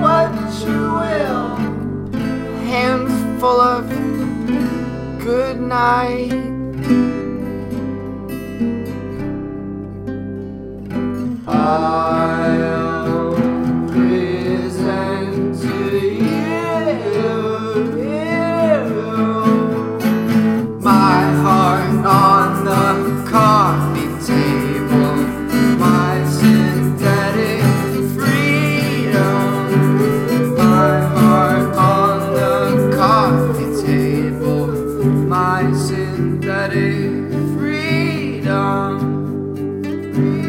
what you will. Hands full of good night. my synthetic freedom. freedom.